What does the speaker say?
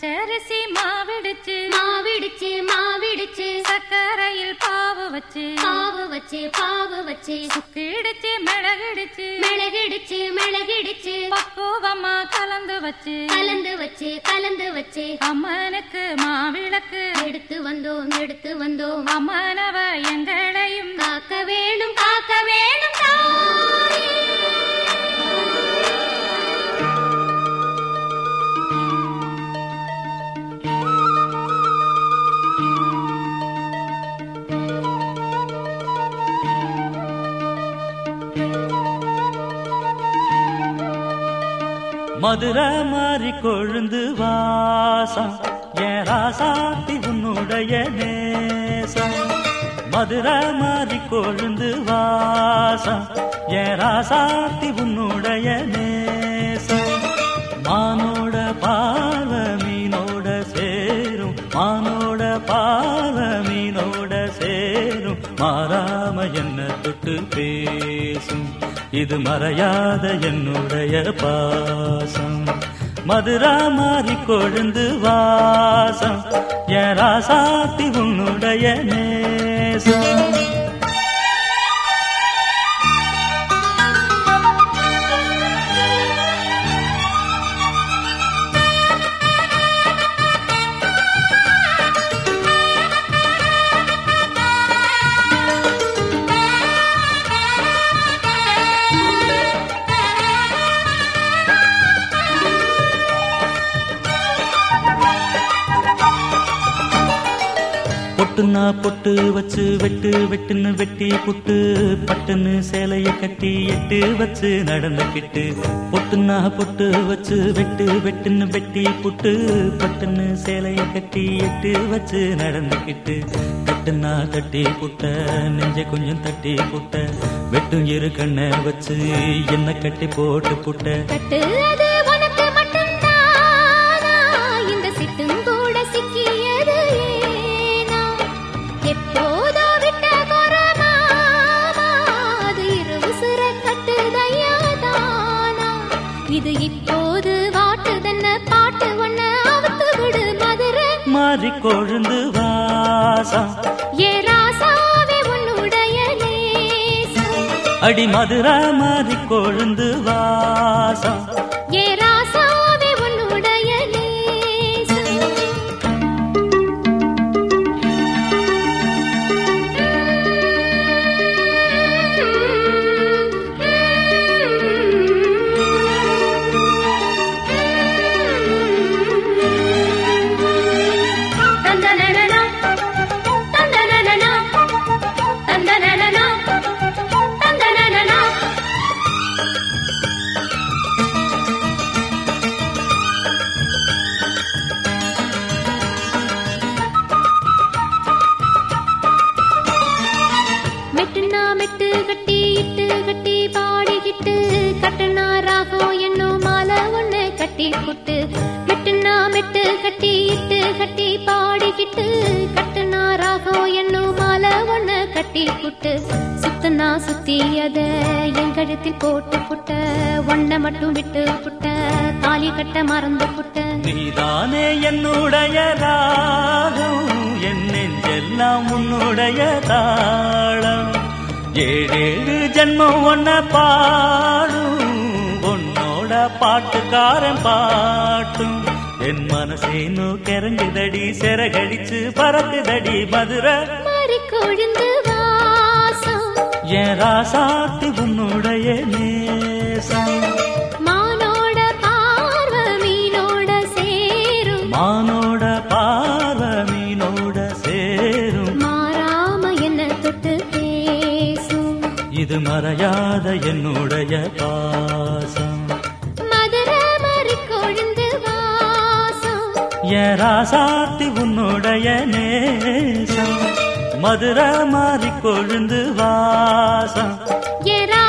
பச்சரிசி மாவிடுச்சு மாவிடுச்சு மாவிடுச்சு சக்கரையில் பாவு வச்சு பாவு வச்சு பாவு வச்சு. சுக்கிடுச்சு மிளகிடுச்சு மிளகிடுச்சு மிளகிடுச்சு பக்குவமா கலந்து வச்சு கலந்து வச்சு கலந்து வச்சு. அம்மனுக்கு மாவிளக்கு. எடுத்து வந்தோம் எடுத்து வந்தோம். அம்மனவ எங்களையும் காக்க வேணும் காக்க வேணும். மதுரை மாறி கொழுந்து வாசம் என் ராசாத்தி உன்னுடைய நேசம் மதுரை மாறி கொழுந்து வாசம் என் ராசாத்தி உன்னுடைய நேசம் இது மறையாத என்னுடைய பாசம். மதுரா மாறி கொழுந்து வாசம். என் ராசாத்தி உன்னுடைய நே பொட்டுன்னா பொட்டு வச்சு வெட்டு வெட்டுன்னு வெட்டி புட்டு பட்டுன்னு சேலைய கட்டி எட்டு வச்சு நடந்துக்கிட்டு பொட்டுன்னா பொட்டு வச்சு வெட்டு வெட்டுன்னு வெட்டி புட்டு பட்டுன்னு சேலைய கட்டி எட்டு வச்சு நடந்துக்கிட்டு கட்டுனா தட்டி புட்ட நெஞ்ச கொஞ்சம் தட்டி புட்ட. வெட்டும் இரு கண்ணை வச்சு என்ன கட்டி போட்டு புட்ட. இது இப்போது வாட்டுதன்ன பாட்டு ஒண்ண அவுத்து விடு மதுரை. மாறி கொழுந்து வாசம் ஏ ராசாவே உன்னுடைய அடி மதுரா மாறி கொழுந்து வாசம் கட்டி புட்டு மெட்டுனா மெட்டு கட்டி இட்டு கட்டி பாடிக்கிட்டு கட்டுனா ராகம் என்னும் மாலை ஒண்ணு கட்டி புட்டு சுத்தனா சுத்தி அத என் கழுத்தில் போட்டு புட்ட ஒன்ன மட்டும் விட்டு புட்ட தாலி கட்ட மறந்து புட்ட. நீதானே என்னுடைய ராகம் என் நெஞ்செல்லாம் உன்னுடைய தாளம். ஏழேழு ஜென்மம் ஒன்ன பாடும் பாட்டுக்காரன் பாட்டும். என் மனசேனு கிறங்குதடி சிறகடிச்சு பறக்குதடி மதுரை. என் ராசாத்தி உன்னுடைய நேசம். மானோட பார்வ மீனோட சேரும். மானோட பார்வ மீனோட சேரும். மாறாம என்ன தொட்டு பேசும். இது மறையாத என்னுடைய பாசம். என் ராசாத்தி உன்னுடைய நேசம். மதுரை மாறி கொழுந்து வாசம். எரா